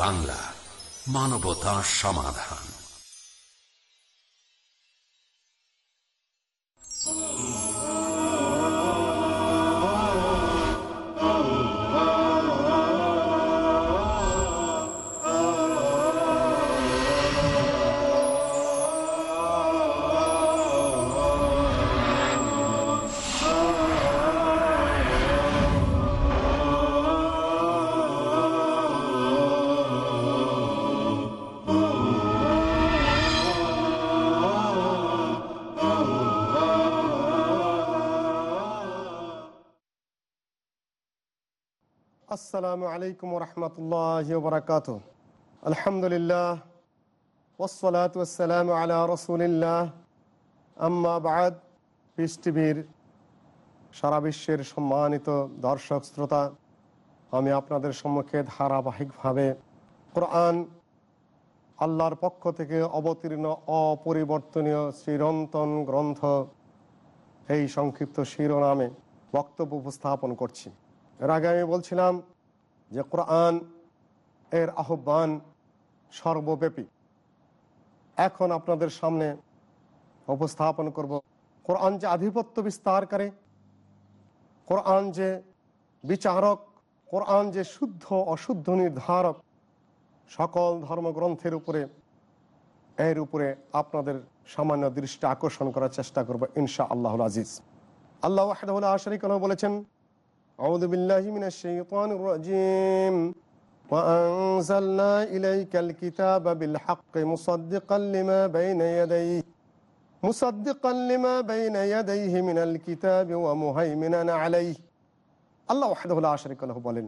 বাংলা মানবতা সমাধান। আসসালামু আলাইকুম রহমতুল্লাহ বরকাত আলহামদুলিল্লাহ ওসলাত ওসালাম আলা রসুলিল্লাহ। আম্মা বাদ, পিস টিভির সারা বিশ্বের সম্মানিত দর্শক, শ্রোতা, আমি আপনাদের সম্মুখে ধারাবাহিকভাবে কোরআন আল্লাহর পক্ষ থেকে অবতীর্ণ, অপরিবর্তনীয় চিরন্তন গ্রন্থ এই সংক্ষিপ্ত শিরোনামে বক্তব্য উপস্থাপন করছি। এর আগে আমি বলছিলাম যে কোরআন এর আহ্বান সর্বব্যাপী। এখন আপনাদের সামনে উপস্থাপন করব কোরআন যে আধিপত্য বিস্তার করে, কোরআন যে বিচারক, কোরআন যে শুদ্ধ, অশুদ্ধ নির্ধারক সকল ধর্মগ্রন্থের উপরে, এর উপরে আপনাদের সামান্য দৃষ্টি আকর্ষণ করার চেষ্টা করব ইনশা আল্লাহ আজিজ আল্লাহ আশরিক বলেছেন أعوذ بالله من الشيطان الرجيم وأنزلنا إليك الكتاب بالحق مصدقا لما بين يديه مصدقا لما بين يديه من الكتاب ومهيمنا عليه الله وحده لا شريك له বলেন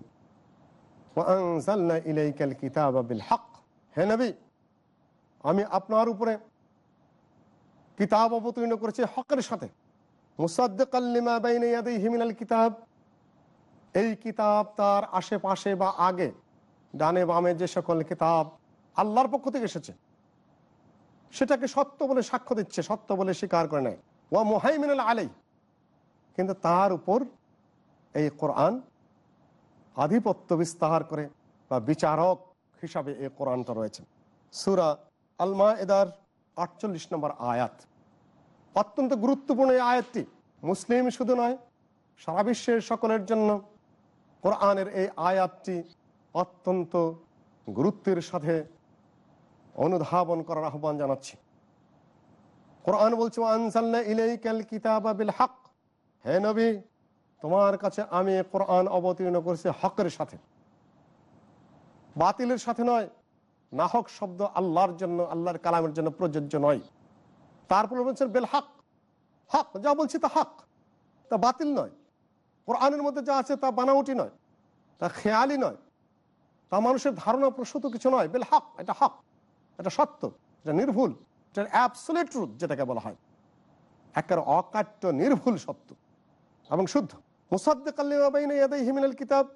وأنزلنا إليك الكتاب بالحق হে নবী আমি আপনার উপরে কিতাব অবতীর্ণ করেছি হকের সাথে মুসাদ্দিকাল লিমা বাইনা ইয়াদাইহি মিনাল কিতাব এই কিতাব তার আশেপাশে বা আগে, ডানে বামে যে সকল কিতাব আল্লাহর পক্ষ থেকে এসেছে, সেটাকে সত্য বলে সাক্ষ্য দিচ্ছে, সত্য বলে স্বীকার করে নেয়। ও মোহাইমিনুল আলাই কিন্তু তার উপর এই কোরআন আধিপত্য বিস্তার করে বা বিচারক হিসাবে এই কোরআনটা রয়েছে। সুরা আলমা এদার আটচল্লিশ নম্বর আয়াত। অত্যন্ত গুরুত্বপূর্ণ এই আয়াতটি। মুসলিম শুধু নয়, সারা বিশ্বের সকলের জন্য কোরআনের এই আয়াতটি অত্যন্ত গুরুত্বের সাথে অনুধাবন করার আহ্বান জানাচ্ছি। কোরআন বলছে হক হে নবী, তোমার কাছে আমি কোরআন অবতীর্ণ করেছি হকের সাথে। বাতিলের সাথে নয় না হক শব্দ আল্লাহর জন্য, আল্লাহর কালামের জন্য প্রযোজ্য নয়। তারপরে বলছেন বেল হক হক, যা বলছি তা হক, তা বাতিল নয়। কোরআনের মধ্যে যা আছে তা বানাউটি নয়, তা খেয়ালি নয়। তা মানুষের ধারণা প্রসূত কিছু নয়। বেল হক, এটা হক, এটা সত্য, এটা নির্ভুল, এটা অ্যাবসোলেট ট্রুথ যেটাকে বলা হয়। একের অকাট্য নির্ভুল সত্য এবং শুদ্ধ। মুসাদ্দিকাল কিতাব।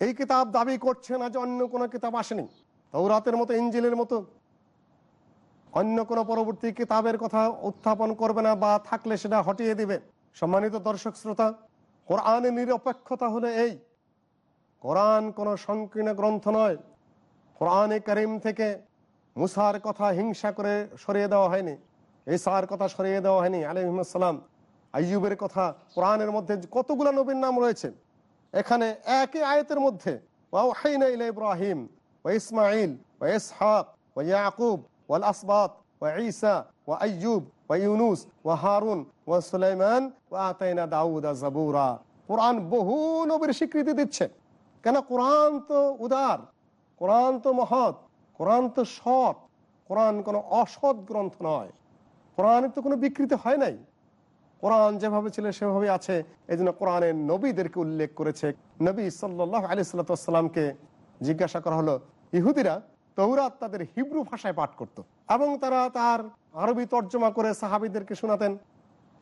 এই কিতাব দাবি করছে না যে অন্য কোনো কিতাব আসেনি। তৌরাতের মতো ইঞ্জিলের মতো। অন্য কোনো পরবর্তী কিতাবের কথা উত্থাপন করবে না বা থাকলে সেটা হটিয়ে দিবে। সম্মানিত দর্শক শ্রোতা কোরআনের নিরপেক্ষতা হলো এই। কোরআন কোনো সংকীর্ণ গ্রন্থ নয়। কোরআনে করিম থেকে মুসার কথা হিংসা করে সরিয়ে দেওয়া হয়নি। এসার কথা সরিয়ে দেওয়া হয়নি আলিমসাল্লাম আইয়ুবের কথা কোরআনের মধ্যে কতগুলো নবীর নাম রয়েছে? এখানে একই আয়তের মধ্যে ইব্রাহিম ও ইসমাইল ও ইসহাক ও ইয়াকুব ওয়াল আসবাত ও ঈসা ও আইয়ুব ইউনুস ও হারুন ও সুলাইমান ও আতাইনা কোরআন বহু নবীর স্বীকৃতি দিচ্ছে কেন কোরআন তো উদার কোরআন তো মহৎ কোরআন তো সৎ কোরআন কোনো অসৎ গ্রন্থ নয় কোরআনের তো কোনো বিকৃতি হয় নাই কোরআন যেভাবে ছিল সেভাবে আছে এই জন্য কোরআনের নবীদেরকে উল্লেখ করেছে। নবী সাল্লাহ আলি জিজ্ঞাসা করা হলো, ইহুদিরা তৌরাত তাদের হিব্রু ভাষায় পাঠ করত এবং তারা তার আরবি তর্জমা করে সাহাবিদেরকে শোনাতেন,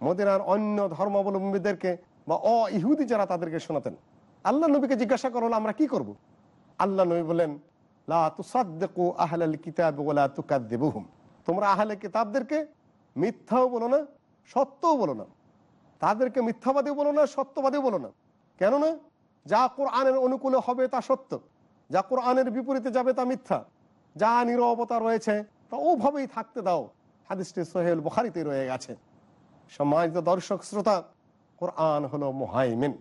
মদিনার অন্য ধর্মাবলম্বীদেরকে বা অ ইহুদি যারা তাদেরকে শোনাতেন। আল্লাহ নবীকে জিজ্ঞাসা করা, হলো আমরা কি করব। আল্লাহ নবী বলেন তোমরা আহলে কিতাবদেরকে মিথ্যাও বলো না, সত্যও বলো না। তাদেরকে মিথ্যাবাদী বলো না সত্যবাদী বলো না। কেননা যা কোরআনের অনুকূলে হবে তা সত্য, যা কোরআনের বিপরীতে যাবে তা মিথ্যা। যা নিরবতা রয়েছে, তা ওভাবেই থাকতে দাও। হাদিসটি সোহেল বুখারিতে রয়ে গেছে। সম্মানিত দর্শক, শ্রোতা, কোরআন হলো মোহাইমেন।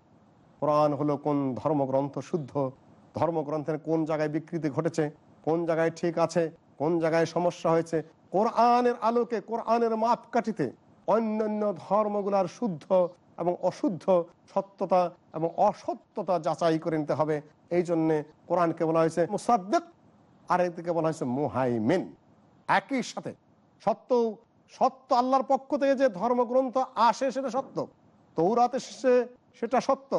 কোরআন হলো কোন ধর্মগ্রন্থ শুদ্ধ? ধর্মগ্রন্থের কোন জায়গায় বিকৃতি ঘটেছে? কোন জায়গায় ঠিক আছে? কোন জায়গায় সমস্যা হয়েছে? কোরআনের আলোকে, কোরআনের মাপকাঠিতে অন্যান্য ধর্মগুলার শুদ্ধ এবং অশুদ্ধ সত্যতা এবং অসত্যতা যাচাই করে নিতে হবে। এই জন্যে কোরআনকে বলা হয়েছে মুসাদ্দেক। আর এদিকে বলা হয়েছে মুহাইমেন। একই সাথে সত্য সত্য আল্লাহর পক্ষ থেকে যে ধর্মগ্রন্থ আসে সেটা সত্য। তৌরাত এসেছে সেটা সত্য।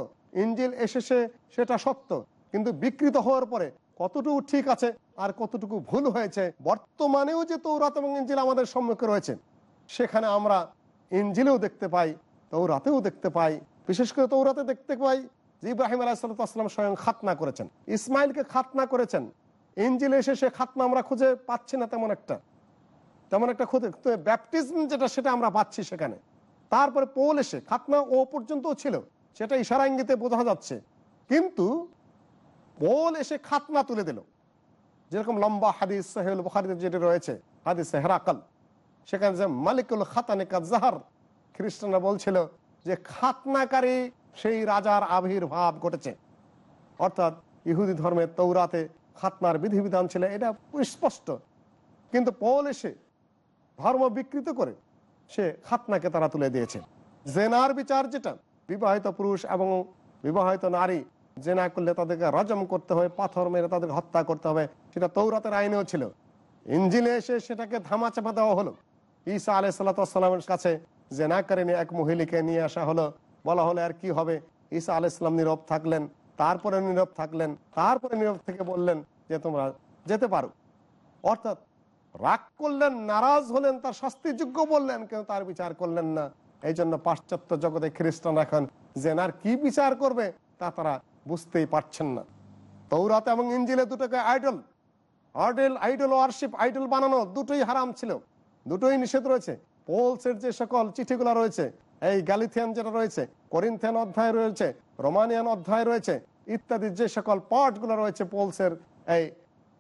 ইঞ্জিল এসেছে সেটা সত্য। কিন্তু বিকৃত হওয়ার পরে কতটুকু ঠিক আছে আর কতটুকু ভুল হয়েছে, বর্তমানেও যে তৌরাত এবং ইঞ্জিল আমাদের সম্মুখে রয়েছে, সেখানে আমরা ইঞ্জিলেও দেখতে পাই তৌরাতেও দেখতে পাই। বিশেষ করে তৌরাতে দেখতে পাই যে ইব্রাহিম আলাহিসাল্লাম স্বয়ং খাতনা করেছেন। ইসমাইলকে খাতনা করেছেন। ইঞ্জিলে এসে সে খাতনা আমরা খুঁজে পাচ্ছি না তেমন একটা। তেমন একটা খুঁজে। ব্যাপটিজম যেটা, সেটা আমরা পাচ্ছি সেখানে। তারপরে পোল এসে, খাতনা ও পর্যন্ত ছিল, সেটা ইশারা ইঙ্গিতে বোঝা যাচ্ছে। কিন্তু পোল এসে খাতনা তুলে দিল। যেরকম লম্বা হাদিস সাহেল বুখারিতে যেটা রয়েছে, হাদিস হেরাকাল সেখানে যে মালিকুল খাতানে জাহার, খ্রিস্টানরা বলছিল যে খাতনাকারী সেই রাজার আবির্ভাব ঘটেছে। অর্থাৎ ইহুদি ধর্মের তৌরাতে খাতনার বিধিবিধান ছিল, এটা স্পষ্ট। কিন্তু পল এসে ধর্ম বিকৃত করে সে খাতনাকে তারা তুলে দিয়েছে। জেনার বিচার যেটা, বিবাহিত পুরুষ এবং বিবাহিত নারী, জেনা করলে তাদেরকে রজম করতে হবে, পাথর মেরে তাদেরকে হত্যা করতে হবে, সেটা তৌরাতের আইনেও ছিল। ইঞ্জিলে এসে সেটাকে ধামাচাপা দেওয়া হলো। ঈসা আলাই সাল্লাতামের কাছে জেনা করে নিয়ে এক মহিলাকে নিয়ে আসা হলো। বলা হলো, আর কি হবে? ঈসা আলাইসাল্লাম নীরব থাকলেন, তারপরে নীরব থাকলেন, তারপরে নীরব থেকে বললেন যে তোমরা যেতে পারো। অর্থাৎ রাগ করলেন, নারাজ হলেন, তার শাস্তিযোগ্য বললেন কেউ তার বিচার করলেন না। এই জন্য পাশ্চাত্য জগতে খ্রিস্টান এখন জেনার কি বিচার করবে তা তারা বুঝতেই পারছেন না। তৌরাত এবং ইঞ্জিলে দুটোকে idol idol idol worship, idol বানানো দুটোই হারাম ছিল। দুটোই নিষেধ রয়েছে। পোলসের যে সকল চিঠিগুলো রয়েছে, এই গ্যালিথিয়ান যেটা রয়েছে, করিন্থিয়ান অধ্যায় রয়েছে, রোমানিয়ান অধ্যায় রয়েছে, ইত্যাদি যে সকল পার্টগুলো রয়েছে পোলসের এই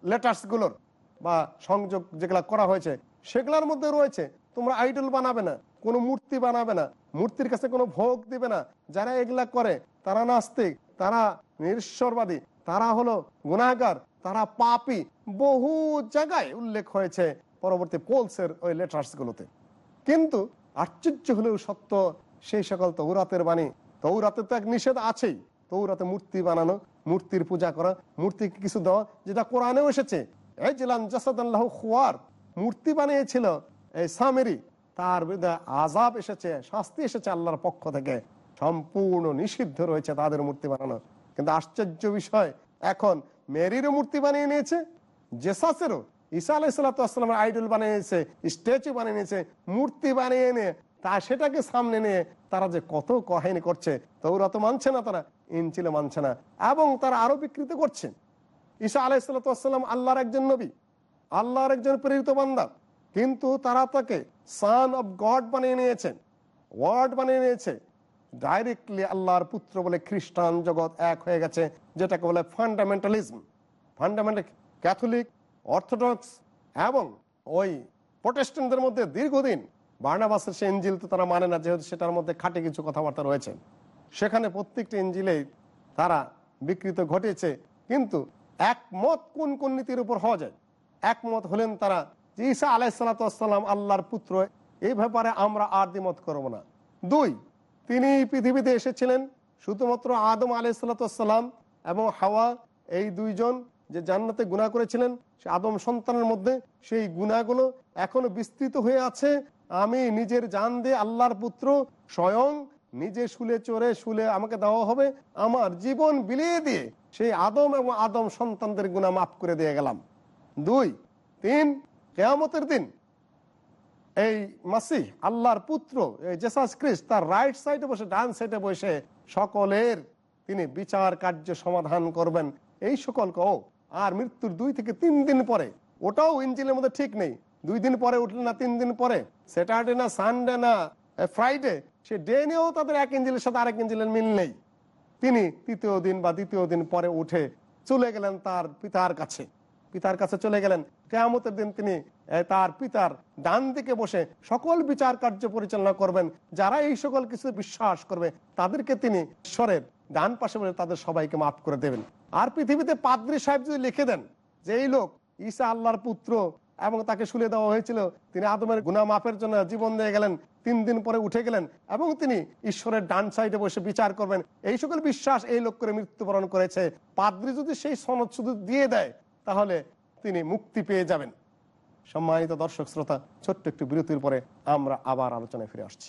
লেটার্সগুলোর বা সংযোগ যেগুলা করা হয়েছে, সেগুলোর মধ্যে রয়েছে, তোমরা আইডল বানাবে না, কোনো মূর্তি বানাবে না, মূর্তির কাছে কোনো ভোগ দিবে না। যারা এগুলা করে, তারা নাস্তিক, তারা নিরশ্বরবাদী, তারা হলো গুণাগার তারা পাপি। বহু জায়গায় উল্লেখ হয়েছে পরবর্তী পোলসের ওই লেটার্স গুলোতে কিন্তু আশ্চর্য হলেও সত্য, সেই সকল তৌরাতের বাণী, তৌরাতে তো এক নিষেধ আছেই। তৌরাতে মূর্তি বানানো মূর্তির পূজা করা, মূর্তিকে কিছু দেওয়া, যেটা কোরআনেও এসেছে। মূর্তি বানিয়েছিল এই সামেরি, তার বিরুদ্ধে আজাব এসেছে, শাস্তি এসেছে আল্লাহর পক্ষ থেকে। সম্পূর্ণ নিষিদ্ধ রয়েছে তাদের মূর্তি বানানো। কিন্তু আশ্চর্য বিষয়, এখন মেরিরও মূর্তি বানিয়ে নিয়েছে, জেসাসেরও। ঈসা আলাইসাল্লামের আইডল বানিয়ে নিয়েছে স্ট্যাচু বানিয়ে নিয়েছে, মূর্তি বানিয়ে নিয়ে তা সেটাকে সামনে নিয়ে তারা যে কত কাহিনী করছে তৌরা তো মানছে না তারা ইনচিলে মানছে না। এবং তারা আরও বিকৃত করছে। ঈসা আলাইসাল্লাম আল্লাহর একজন নবী, আল্লাহর একজন প্রেরিত বান্দা। কিন্তু তারা তাকে সান অফ গড বানিয়ে নিয়েছেন ওয়ার্ড বানিয়ে নিয়েছে। ডাইরেক্টলি আল্লাহর পুত্র বলে খ্রিস্টান জগৎ এক হয়ে গেছে, যেটাকে বলে ফান্ডামেন্টালিজম ফান্ডামেন্টাল ক্যাথলিক অর্থোডক্স এবং ওই প্রোটেস্টেন্টদের মধ্যে দীর্ঘদিন বার্নাবাসের সে ইঞ্জিল তো তারা মানে না, যেহেতু সেটার মধ্যে খাটে কিছু কথাবার্তা রয়েছে। সেখানে প্রত্যেকটি ইঞ্জিলেই তারা বিকৃত ঘটেছে কিন্তু একমত কোন কোন নীতির উপর হওয়া যায়? একমত হলেন তারা যে ঈসা আলাইসালাম আল্লাহর পুত্র এই ব্যাপারে আমরা আর দ্বিমত করব না। দুই, তিনি পৃথিবীতে এসেছিলেন শুধুমাত্র আদম আলাইসালাম এবং হাওয়া, এই দুইজন যে জান্নাতে গুণা করেছিলেন, সে আদম সন্তানের মধ্যে সেই গুণাগুলো এখনও বিস্তৃত হয়ে আছে। আমি নিজের জান দিয়ে আল্লাহর পুত্র স্বয়ং নিজে শুলে চড়ে শুলে আমাকে দেওয়া হবে, আমার জীবন বিলিয়ে দিয়ে সেই আদম এবং আদম সন্তানদের গুণা মাফ করে দিয়ে গেলাম। দুই, তিন, কেয়ামতের দিন এই মাসি আল্লাহর পুত্র, এই জেসাস ক্রিস্ট তার রাইট সাইডে বসে, ডান সাইডে বসে সকলের তিনি বিচার কার্য সমাধান করবেন। এই সকলকে ও আর মৃত্যুর দুই থেকে তিন দিন পরে, ওটাও ইঞ্জিনের মধ্যে ঠিক নেই। দুই দিন পরে উঠলে না, তিন দিন পরে? স্যাটারডে না সানডে না ফ্রাইডে সে ডে নিয়েও তাদের এক ইঞ্জিলের সাথে আরেক ইঞ্জিলের মিল নেই। তিনি তৃতীয় দিন বা দ্বিতীয় দিন পরে উঠে চলে গেলেন তার পিতার কাছে। পিতার কাছে চলে গেলেন। কেয়ামতের দিন তিনি তার পিতার ডান দিকে বসে সকল বিচার কার্য পরিচালনা করবেন। যারা এই সকল কিছু বিশ্বাস করবে, তাদেরকে তিনি ঈশ্বরের ডান পাশে বলে তাদের সবাইকে মাফ করে দেবেন। আর পৃথিবীতে পাদ্রি সাহেব যদি লিখে দেন যে, এই লোক ঈসা আল্লাহর পুত্র এবং তাকে শুলে দেওয়া হয়েছিল। তিনি আদমের গুনা মাফের জন্য জীবন দিয়ে গেলেন, তিন দিন পরে উঠে গেলেন এবং তিনি ঈশ্বরের ডান সাইডে বসে বিচার করবেন। এই সকল বিশ্বাস এই লোক করে মৃত্যুবরণ করেছে। পাদ্রি যদি সেই সনদ শুধু দিয়ে দেয়, তাহলে তিনি মুক্তি পেয়ে যাবেন। সম্মানিত দর্শক, শ্রোতা, ছোট্ট একটু বিরতির পরে আমরা আবার আলোচনায় ফিরে আসছি।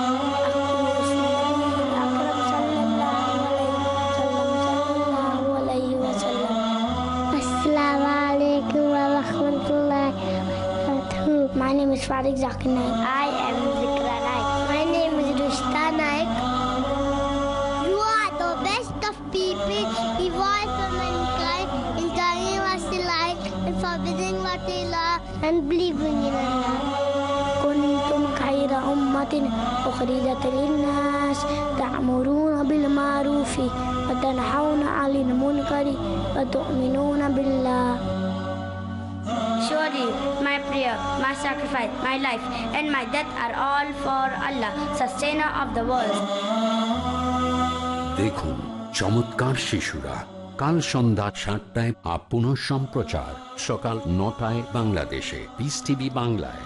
name is Farid Zakir Naik. I am Zikra Naik. My name is Rushta Naik. You are the best of people, evolved for mankind, in telling what they like, and forbidding what they love, and believing in Allah. كنتم خير أمة أخرجت للناس تأمرون بالمعروف وتنحون عن المنكر وتؤمنون بالله Surely my prayer, my sacrifice, my life, and my death are all for Allah, sustainer of the world. দেখুন চমৎকার শিশুরা কাল সন্ধ্যা সাতটায় আপন পুনঃ সম্প্রচার সকাল নটায় বাংলাদেশে বিস টিভি বাংলায়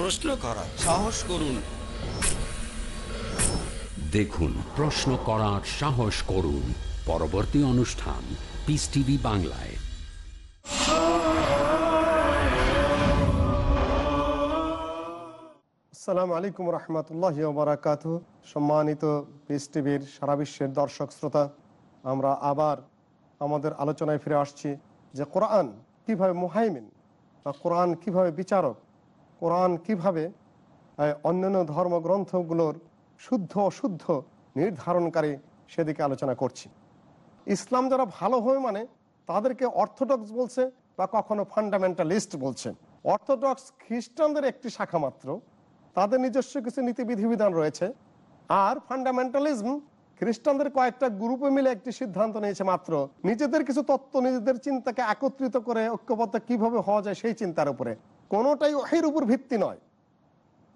প্রশ্ন করা সাহস করুন। দেখুন প্রশ্ন করার সাহস করুন। পরবর্তী অনুষ্ঠান পিস টিভি বাংলায়। আসসালামু আলাইকুম রহমতুল্লাহ বারাকাত সম্মানিত পিস টিভির সারা বিশ্বের দর্শক শ্রোতা আমরা আবার আমাদের আলোচনায় ফিরে আসছি যে কোরআন কীভাবে মুহাইমিন বা কোরআন কীভাবে বিচারক কোরআন কীভাবে অন্যান্য ধর্মগ্রন্থগুলোর শুদ্ধ অশুদ্ধ নির্ধারণকারী সেদিকে আলোচনা করছি। ইসলাম যারা ভালো হয় মানে তাদেরকে অর্থোডক্স বলছে বা কখনো ফান্ডামেন্টালিস্ট বলছে। অর্থোডক্স খ্রিস্টানদের একটি শাখা মাত্র, তাদের নিজস্ব কিছু নীতি বিধিবিধান রয়েছে। আর ফান্ডামেন্টালিজম খ্রিস্টানদের কয়েকটা গ্রুপে মিলে একটি সিদ্ধান্ত নিয়েছে মাত্র। নিজেদের কিছু তত্ত্ব, নিজেদের চিন্তাকে একত্রিত করে ঐক্যবদ্ধ কীভাবে হওয়া যায় সেই চিন্তার উপরে। কোনোটাই ওহির উপর ভিত্তি নয়।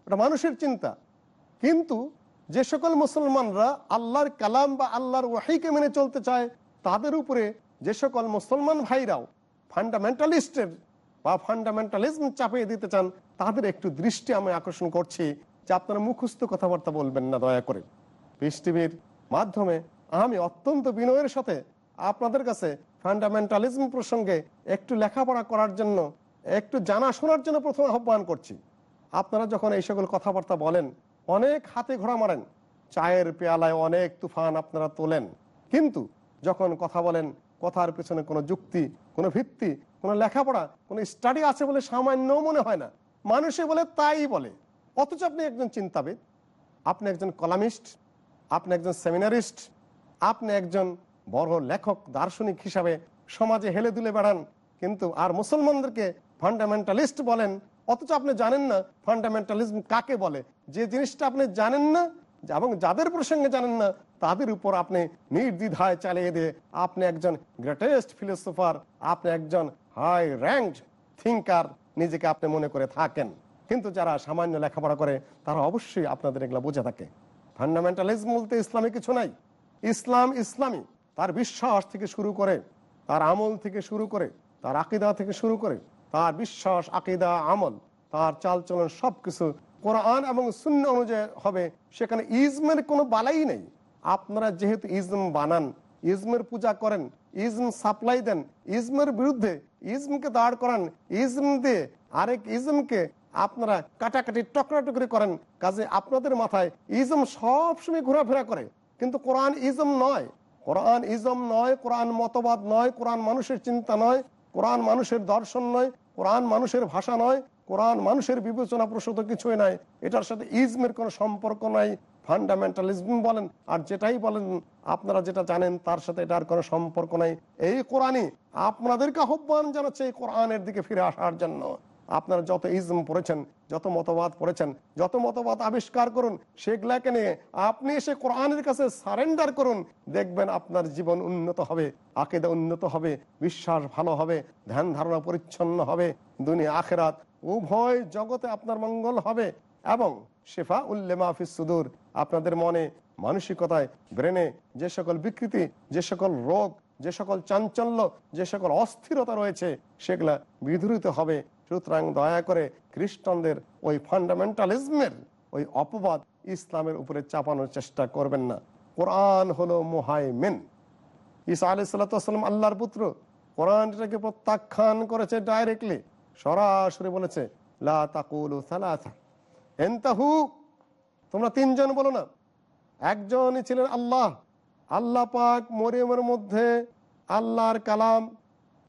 এটা মানুষের চিন্তা। কিন্তু যে সকল মুসলমানরা আল্লাহর কালাম বা আল্লাহর ওয়াহিকে মেনে চলতে চায়, তাদের উপরে যে সকল মুসলমান ভাইরাও ফান্ডামেন্টালিস্টের বা ফান্ডামেন্টালিজম চাপিয়ে দিতে চান, তাদের একটু দৃষ্টি আমি আকর্ষণ করছি যে আপনারা মুখস্থ কথাবার্তা বলবেন না, দয়া করে। পিস মাধ্যমে আমি অত্যন্ত বিনয়ের সাথে আপনাদের কাছে ফান্ডামেন্টালিজম প্রসঙ্গে একটু লেখাপড়া করার জন্য একটু জানা শোনার জন্য প্রথমে আহ্বান করছি। আপনারা যখন এই সকল কথাবার্তা বলেন, অনেক হাতে ঘোড়া মারেন, চায়ের পেয়ালায় অনেক তুফান আপনারা তোলেন। কিন্তু যখন কথা বলেন, কথার পেছনে কোনো যুক্তি, কোনো ভিত্তি, কোনো লেখাপড়া, কোনো স্টাডি আছে বলে সামান্য মনে হয় না। মানুষে বলে তাই বলে। অথচ আপনি একজন চিন্তাবিদ, আপনি একজন কলামিস্ট, আপনি একজন সেমিনারিস্ট, আপনি একজন বড় লেখক, দার্শনিক হিসাবে সমাজে হেলে দুলে বেড়ান, কিন্তু আর মুসলমানদেরকে ফান্ডামেন্টালিস্ট বলেন, অথচ আপনি জানেন না ফান্ডামেন্টালিজম কাকে বলে। যে জিনিসটা আপনি জানেন না, এবং যাদের প্রসঙ্গে জানেন না, তাদের উপর আপনি নির্দ্বিধায় চালিয়ে দিয়ে আপনি একজন গ্রেটেস্ট ফিলোসোফার আপনি একজন হাই র্যাঙ্কড থিঙ্কার নিজেকে আপনি মনে করে থাকেন। কিন্তু যারা সামান্য লেখাপড়া করে, তারা অবশ্যই আপনাদের এগুলো বুঝে থাকে। ফান্ডামেন্টালিজম বলতে ইসলামে কিছু নাই। ইসলাম ইসলামী, তার বিশ্বাস থেকে শুরু করে, তার আমল থেকে শুরু করে, তার আকিদা থেকে শুরু করে তার বিশ্বাস, আকিদা, আমল, তার চালচলন সব কিছু কোরআন এবং শূন্য অনুযায়ী হবে। সেখানে ইজমের কোনো বালাই নেই। আপনারা যেহেতু ইজম বানান, ইজমের পূজা করেন, ইজম সাপ্লাই দেন, ইজমের বিরুদ্ধে ইজমকে দাঁড় করান, ইজম দিয়ে আরেক ইজমকে আপনারা কাটাকাটি টকরাটকরি করেন। কাজে আপনাদের মাথায় ইজম সবসময় ঘোরাফেরা করে। কিন্তু কোরআন ইজম নয়। কোরআন ইজম নয়, কোরআন মতবাদ নয়, কোরআন মানুষের চিন্তা নয়, কোরআন মানুষের দর্শন নয় কোরআন মানুষের ভাষা নয়, কোরআন মানুষের বিবেচনা প্রসূত কিছুই নাই। এটার সাথে ইজমের কোনো সম্পর্ক নাই ফান্ডামেন্টালিজম বলেন। আর যেটাই বলেন, আপনারা যেটা জানেন, তার সাথে এটার কোনো সম্পর্ক নাই। এই কোরআনই আপনাদেরকে আহ্বান জানাচ্ছে এই কোরআনের দিকে ফিরে আসার জন্য। আপনারা যত ইজম পড়েছেন, যত মতবাদ পড়েছেন, যত মতবাদ আবিষ্কার করুন, সেগুলাকে নিয়ে আপনি এসে কোরআনের কাছে সারেন্ডার করুন, দেখবেন আপনার জীবন উন্নত হবে, আকেদা উন্নত হবে, বিশ্বাস ভালো হবে, ধ্যান ধারণা পরিচ্ছন্ন হবে, দুনিয়া, আখেরাত, উভয় জগতে আপনার মঙ্গল হবে এবং শেফা উল্লে মাহফিস সুদূর, আপনাদের মনে, মানসিকতায়, ব্রেনে যে সকল বিকৃতি, যে সকল রোগ, যে সকল চাঞ্চল্য, যে সকল অস্থিরতা রয়েছে, সেগুলা বিধুরিত হবে সুতরাং দয়া করে খ্রিস্টানদের ওই ফান্ডামেন্টালিজমের ওই অপবাদ ইসলামের উপরে চাপানোর চেষ্টা করবেন না। কোরআন হলো মোহাইমেন। ঈসা আলি সাল্লাম আল্লাহর পুত্র। কোরআনটাকে প্রত্যাখ্যান করেছে ডাইরেক্টলি সরাসরি বলেছে এনতাহু, তোমরা তিনজন বলো না। একজনই ছিলেন আল্লাহ। আল্লাহ পাক মরিয়মের মধ্যে আল্লাহর কালাম,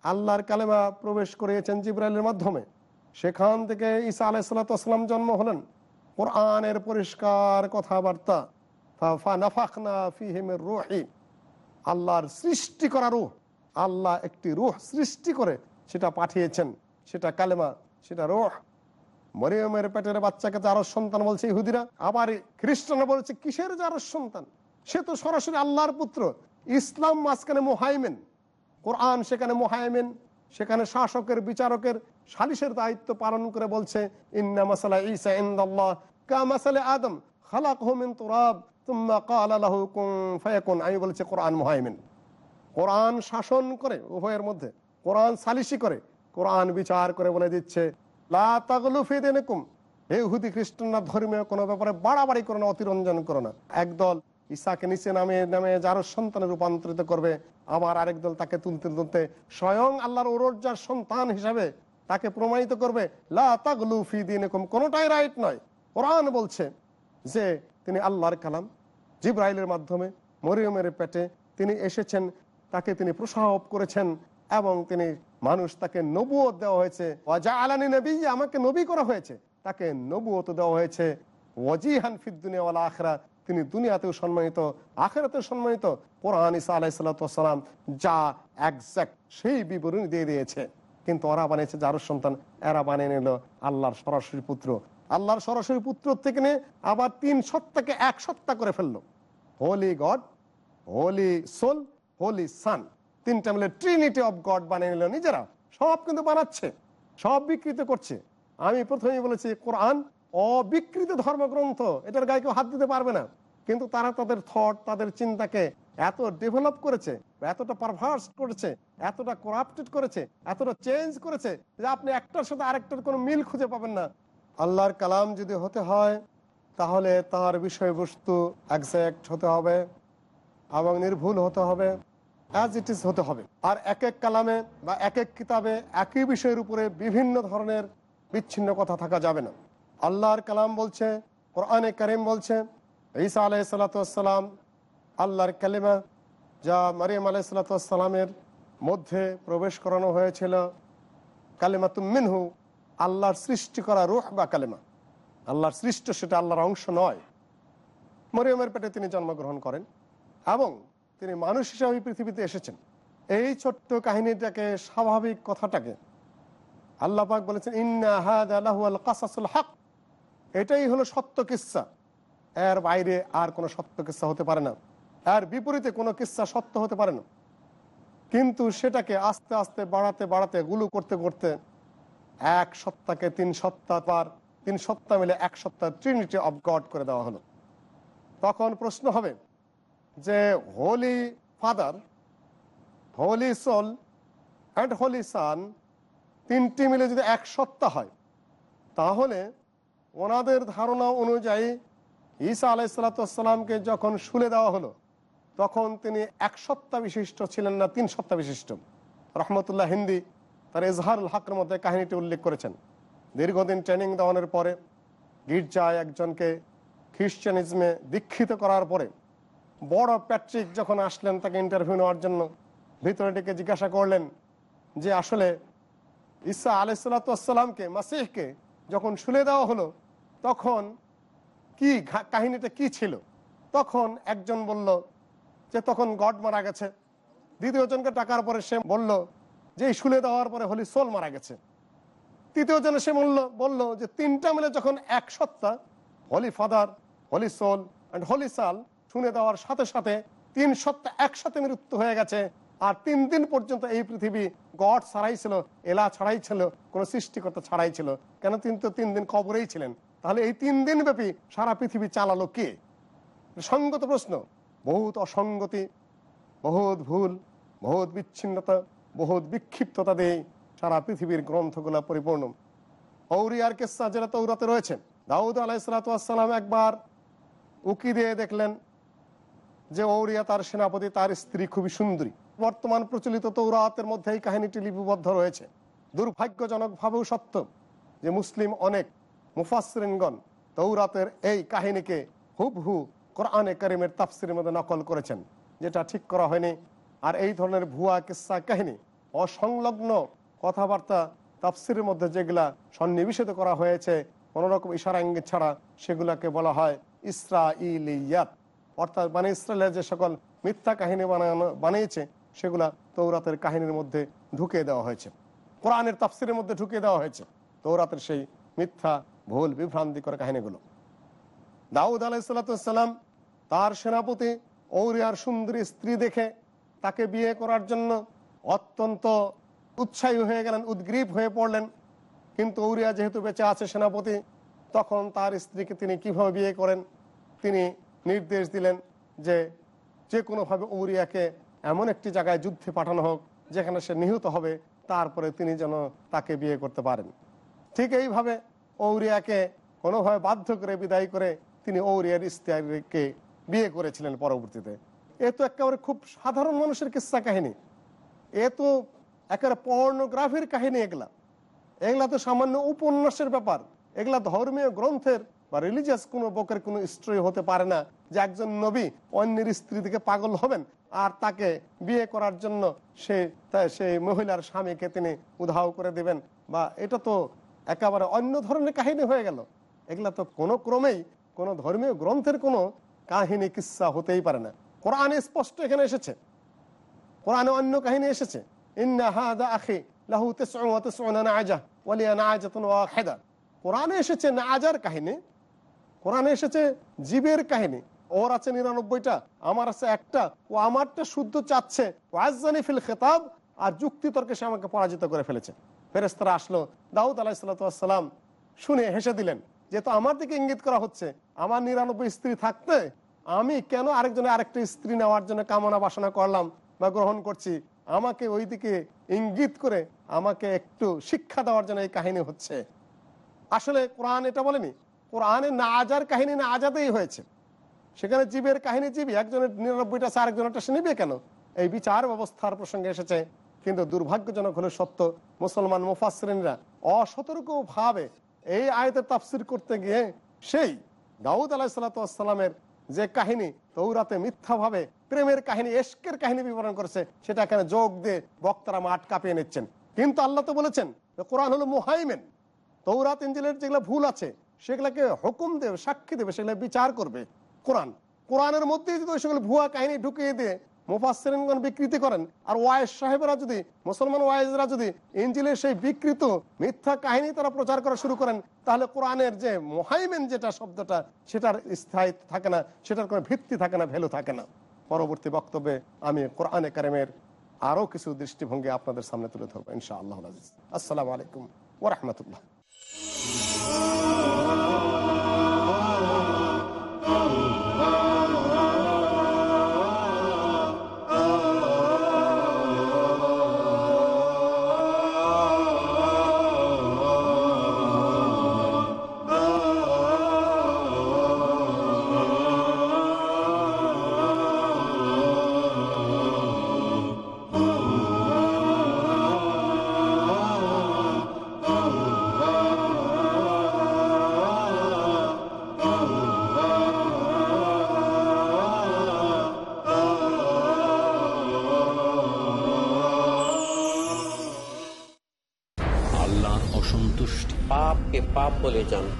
আল্লাহর কালেমা প্রবেশ করিয়েছেন জিব্রাইলের মাধ্যমে। সেখান থেকে ঈসা আলাইসাল্লাম জন্ম হলেন। কোরআনের পরিষ্কার কথাবার্তা। আল্লাহর সৃষ্টি করা রুহ। আল্লাহ একটি রুহ সৃষ্টি করে সেটা পাঠিয়েছেন। সেটা কালেমা, সেটা রুহ। মরিয়মের পেটের বাচ্চাকে যারস সন্তান বলছে ইহুদিরা, আবার খ্রিস্টানরা বলছে, কিসের যারস সন্তান? সে তো সরাসরি আল্লাহর পুত্র। ইসলাম মাঝখানে মোহাইমেন। কোরআন সেখানে মোহাইমেন। সেখানে শাসকের, বিচারকের সালিসের দায়িত্ব পালন করে বলছে আদম খালাক আমি বলছি, কোরআন শাসন করে উভয়ের মধ্যে, কোরআন সালিশি করে, কোরআন বিচার করে বলে দিচ্ছে, লা হে হুদি খ্রিস্টানরা ধর্মীয় কোনো ব্যাপারে বাড়াবাড়ি করো না, অতিরঞ্জন করো না। একদল ঈসাকে নিচে নামে নামে যার সন্তানে রূপান্তরিত করবে, আবার আরেক দল তাকে তুলতে তুলতে স্বয়ং আল্লাহর ওরজার সন্তান হিসাবে তাকে প্রমাণিত করবে, লা তাগলু ফি দিনকুম। কোনোটাই রাইট নয়। কোরআন বলছে যে তিনি আল্লাহর কালাম। জিব্রাইলের মাধ্যমে, মরিয়মের পেটে তিনি এসেছেন, তাকে তিনি প্রসব করেছেন এবং তিনি মানুষ তাকে নবুয়ত দেওয়া হয়েছে। ওয়াজা আলানি নবী আমাকে নবী করা হয়েছে। তাকে নবুয়ত দেওয়া হয়েছে। ওয়াজিহান ফিদ্দুনিয়াওয়ালা আখরা তিনি দুনিয়াতেও সম্মানিত, আখেরাতেও সম্মানিত। কোরআন ইসা আলাইসাল্লাম যা একজ্যাক্ট সেই বিবরণী দিয়ে দিয়েছে। কিন্তু ওরা বানিয়েছে যার সন্তান, এরা বানিয়ে নিল আল্লাহর সরাসরি পুত্র। আল্লাহর সরাসরি পুত্র থেকে নিয়ে আবার তিন সত্তাকে এক সত্তা করে ফেলল। Holy god holy soul holy son তিনটা মিলে ট্রিনিটি অফ গড বানিয়ে নিল নিজেরা। সব কিন্তু বানাচ্ছে, সব বিকৃত করছে। আমি প্রথমেই বলেছি, কোরআন অবিকৃত ধর্মগ্রন্থ, এটার গায়ে কেউ হাত দিতে পারবে না। কিন্তু তারা তাদের থট তাদের চিন্তাকে এত ডেভেলপ করেছে, এতটা পারভার্স করেছে, এতটা করাপ্টেড করেছে, এতটা চেঞ্জ করেছে যে আপনি একটার সাথে আরেকটার কোনো মিল খুঁজে পাবেন না। আল্লাহর কালাম যদি হতে হয়, তাহলে তার বিষয়বস্তু একজ্যাক্ট হতে হবে এবং নির্ভুল হতে হবে অ্যাজ ইট ইজ হতে হবে। আর এক এক কালামে বা এক এক কিতাবে একই বিষয়ের উপরে বিভিন্ন ধরনের বিচ্ছিন্ন কথা থাকা যাবে না। আল্লাহর কালাম বলছে, কোরআনে করিম বলছে, ঈসা আলাই সালাতাম আল্লাহর কালিমা যা মারিয়াম আলাই সালাতামের মধ্যে প্রবেশ করানো হয়েছিল। কালিমা মিনহু, আল্লাহর সৃষ্টি করা রুহ বা কালেমা। আল্লাহর সৃষ্ট সেটা আল্লাহর অংশ নয়। মরিয়মের পেটে তিনি জন্মগ্রহণ করেন এবং তিনি মানুষ হিসাবে পৃথিবীতে এসেছেন। এই ছোট্ট কাহিনীটাকে, স্বাভাবিক কথাটাকে আল্লাহ পাক বলেছেন, ইন্না হাদ আল্লাহুল কাসাসুল হক। এটাই হলো সত্য কিস্সা। এর বাইরে আর কোনো সত্য কিস্সা হতে পারে না। এর বিপরীতে কোনো কিস্সা সত্য হতে পারে না। কিন্তু সেটাকে আস্তে আস্তে বাড়াতে বাড়াতে, গুলো করতে করতে এক সত্তাকে তিন সত্তা পার, তিন সত্তা মিলে এক সপ্তাহ ট্রিনিটি অফ গড করে দেওয়া হলো। তখন প্রশ্ন হবে যে holy father holy soul and holy son তিনটি মিলে যদি এক সত্তা হয়, তাহলে ওনাদের ধারণা অনুযায়ী ঈসা আলাইসালাতামকে যখন শুলে দেওয়া হলো, তখন তিনি এক সপ্তাহ বিশিষ্ট ছিলেন না, তিন সপ্তাহ বিশিষ্ট। রহমতুল্লাহ হিন্দি তার এজহারুল হকের মধ্যে কাহিনীটি উল্লেখ করেছেন। দীর্ঘদিন ট্রেনিং দেওয়ানোর পরে গির্জায় একজনকে খ্রিশ্চানিজমে দীক্ষিত করার পরে বড় প্যাট্রিক যখন আসলেন তাকে ইন্টারভিউ নেওয়ার জন্য, ভিতরে ডেকে জিজ্ঞাসা করলেন যে আসলে ঈসা আলাইসাল্লাতামকে মাসিহকে যখন শুলে দেওয়া হলো তখন কি কাহিনীটা কি ছিল? তখন একজন বলল যে তখন গড মারা গেছে। দ্বিতীয় জনকে টাকার পরে সে বলল যে শুলে দেওয়ার পরে হলি সোল মারা গেছে। তৃতীয় জনে সে বলল বলল যে তিনটা মিলে যখন এক সত্তা, holy father, holy soul and holy son শুনে দেওয়ার সাথে সাথে তিন সত্তা একসাথে মৃত্যু হয়ে গেছে আর তিন দিন পর্যন্ত এই পৃথিবী গড ছাড়াই ছিল, এলা ছাড়াই ছিল, কোনো সৃষ্টিকর্তা ছাড়াই ছিল। কেন তিনি তো তিন দিন কবরেই ছিলেন? তাহলে এই তিন দিন ব্যাপী সারা পৃথিবী চালালো কে? সঙ্গত প্রশ্ন। বহুত অসঙ্গতি, বহুত ভুল, বহুত বিচ্ছিন্নতা, বহুত বিক্ষিপ্ততা দিয়ে সারা পৃথিবীর গ্রন্থগুলো পরিপূর্ণ। ঔরিয়ার কেসা যেটা তৌরাতে রয়েছে? দাউদ আলাইসালাম একবার উকি দিয়ে দেখলেন যে ঔরিয়া তার সেনাপতি, তার স্ত্রী খুবই সুন্দরী। বর্তমান প্রচলিত তৌরাতের মধ্যে এই কাহিনীটি লিপিবদ্ধ রয়েছে। দুর্ভাগ্যজনকভাবেও সত্য যে মুসলিম অনেক মুফাসরিনগণ তৌরাতের এই কাহিনীকে হুবহু কোরআনে করিমের তাফসির মধ্যে নকল করেছেন, যেটা ঠিক করা হয়নি। আর এই ধরনের ভুয়া কিসা কাহিনী, অসংলগ্ন কথাবার্তা তাফসিরের মধ্যে যেগুলা সন্নিবেশিত করা হয়েছে কোনোরকম ইশারা ইঙ্গিত ছাড়া সেগুলাকে বলা হয় ইসরা ইলিয়াত অর্থাৎ মানে ইসরায়েলের যে সকল মিথ্যা কাহিনী বানানো, বানিয়েছে, সেগুলা তৌরাতের কাহিনীর মধ্যে ঢুকিয়ে দেওয়া হয়েছে। কোরআনের তাফসিরের মধ্যে ঢুকিয়ে দেওয়া হয়েছে। তৌরাতের সেই মিথ্যা ভুল, বিভ্রান্তিকর কাহিনীগুলো। দাউদ আলাইসাল্লাম তার সেনাপতি ঔরিয়ার সুন্দরী স্ত্রী দেখে তাকে বিয়ে করার জন্য অত্যন্ত উৎসাহী হয়ে গেলেন, উদ্গ্রীব হয়ে পড়লেন। কিন্তু ঔরিয়া যেহেতু বেঁচে আছে সেনাপতি, তখন তার স্ত্রীকে তিনি কীভাবে বিয়ে করেন? তিনি নির্দেশ দিলেন যে যে কোনোভাবে ঔরিয়াকে এমন একটি জায়গায় যুদ্ধে পাঠানো হোক, যেখানে সে নিহত হবে, তারপরে তিনি যেন তাকে বিয়ে করতে পারেন। ঠিক এইভাবে ঔরিয়াকে কোনোভাবে বাধ্য করে বিদায় করে তিনি ঔরিয়ার স্ত্রীকে বিয়ে করেছিলেন পরবর্তীতে। এ তো একেবারে খুব সাধারণ মানুষের কিস্সা কাহিনী। এ তো একেবারে পর্নোগ্রাফির কাহিনী এগুলা। এগুলা তো সামান্য উপন্যাসের ব্যাপার। এগুলা ধর্মীয় গ্রন্থের বা রিলিজিয়াস কোনো বকের কোনো স্টোরি হতে পারে না যে একজন নবী অন্যের স্ত্রী থেকে পাগল হবেন আর তাকে বিয়ে করার জন্য সে সেই মহিলার স্বামীকে তিনি উধাও করে দিবেন। বা এটা তো একেবারে অন্য ধরনের কাহিনী হয়ে গেল। এগুলা তো কোনো ক্রমেই কোনো ধর্মীয় গ্রন্থের কোনো কাহিনী কিস্সা হতেই পারে না। কোরআনে স্পষ্ট এখানে এসেছে। কোরআনে অন্য কাহিনী এসেছে। কোরআনে এসেছে নাআজার কাহিনী, কোরআনে এসেছে জীবের কাহিনী। ওর আছে নিরানব্বইটা, আমার আছে একটা, ও আমারটা শুদ্ধ চাচ্ছে। ওয়াজানি ফিল খেতাব, আর যুক্তি তর্কে সে আমাকে পরাজিত করে ফেলেছে। ফেরেস্তারা আসলো। দাউদ আলাহিসাল্লাম শুনে হেসে দিলেন যেহেতু আমার দিকে ইঙ্গিত করা হচ্ছে। আমার নিরানব্বই স্ত্রী থাকতে আমি কেন আরেকজনের আরেকটা স্ত্রী নেওয়ার জন্য কামনা বাসনা করলাম বা গ্রহণ করছি? আমাকে ওই দিকে ইঙ্গিত করে আমাকে একটু শিক্ষা দেওয়ার জন্য এই কাহিনী হচ্ছে। আসলে কোরআন এটা বলেনি। কোরআনে না আজার কাহিনী না আজাদেই হয়েছে। সেখানে জীবের কাহিনী জীবী একজনের নিরানব্বইটা আছে, আরেকজনেরটা সে নিবে কেন? এই বিচার ব্যবস্থার প্রসঙ্গে এসেছে কিন্তু দুর্ভাগ্যজনক হলে সত্য, মুসলমান মুফাসরিনরা অসতর্কভাবে এই আয়তের তাফসির করতে গিয়ে সেই দাউদ আলাহিসাল্লামের যে কাহিনী তৌরাতে মিথ্যাভাবে প্রেমের কাহিনী, এশকের কাহিনী বিবরণ করেছে সেটা এখানে যোগ দিয়ে বক্তারা মাঠ কাঁপিয়ে নিচ্ছেন। কিন্তু আল্লাহ তো বলেছেন কোরআন হলো মুহাইমেন। তৌরাত ইঞ্জিলের যেগুলো ভুল আছে, সেগুলোকে হুকুম দেবে, সাক্ষী দেবে, সেগুলো বিচার করবে কোরআন। কোরআনের মধ্যেই যদি ওই সকল ভুয়া কাহিনী ঢুকিয়ে দিয়ে মুফাসরিনগণ বিকৃতি করেন। আর ওয়াইজ সাহেবরা যদি, মুসলমান ওয়াইজরা যদি ইঞ্জিলের সেই বিকৃত মিথ্যা কাহিনী তারা প্রচার করা শুরু করেন, তাহলে কোরআনের যে মোহাইমেন যেটা শব্দটা, সেটার স্থায়ী থাকে না, সেটার কোনো ভিত্তি থাকে না, ভ্যালু থাকে না। পরবর্তী বক্তব্যে আমি কোরআনে কারিমের আরও কিছু দৃষ্টিভঙ্গি আপনাদের সামনে তুলে ধরবো ইনশা আল্লাহ আসসালামু আলাইকুম ওরহমতুল্লাহ পাপকে পাপ বলে জানব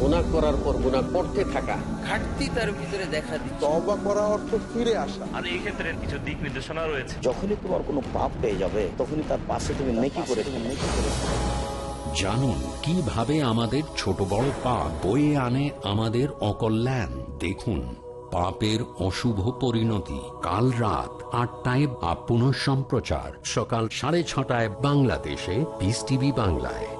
গুণা করার পর গুণা করতে থাকা। ঘাটতি তার ভিতরে দেখা দিচ্ছে। তবা করা অর্থ ফিরে আসা। আর এই ক্ষেত্রে কিছু দিক নির্দেশনা রয়েছে। যখনই তোমার কোনো পাপ পেয়ে যাবে তখনই তার পাশে তুমি নেকি করে তুমি নেকি করে জানুন কীভাবে আমাদের ছোট বড় পাপ বয়ে আনে আমাদের অকল্যাণ? দেখুন পাপের অশুভ পরিণতি কাল রাত আটটায় বা পুনঃ সম্প্রচার সকাল সাড়ে ছটায় বাংলাদেশে পিস টিভি বাংলায়।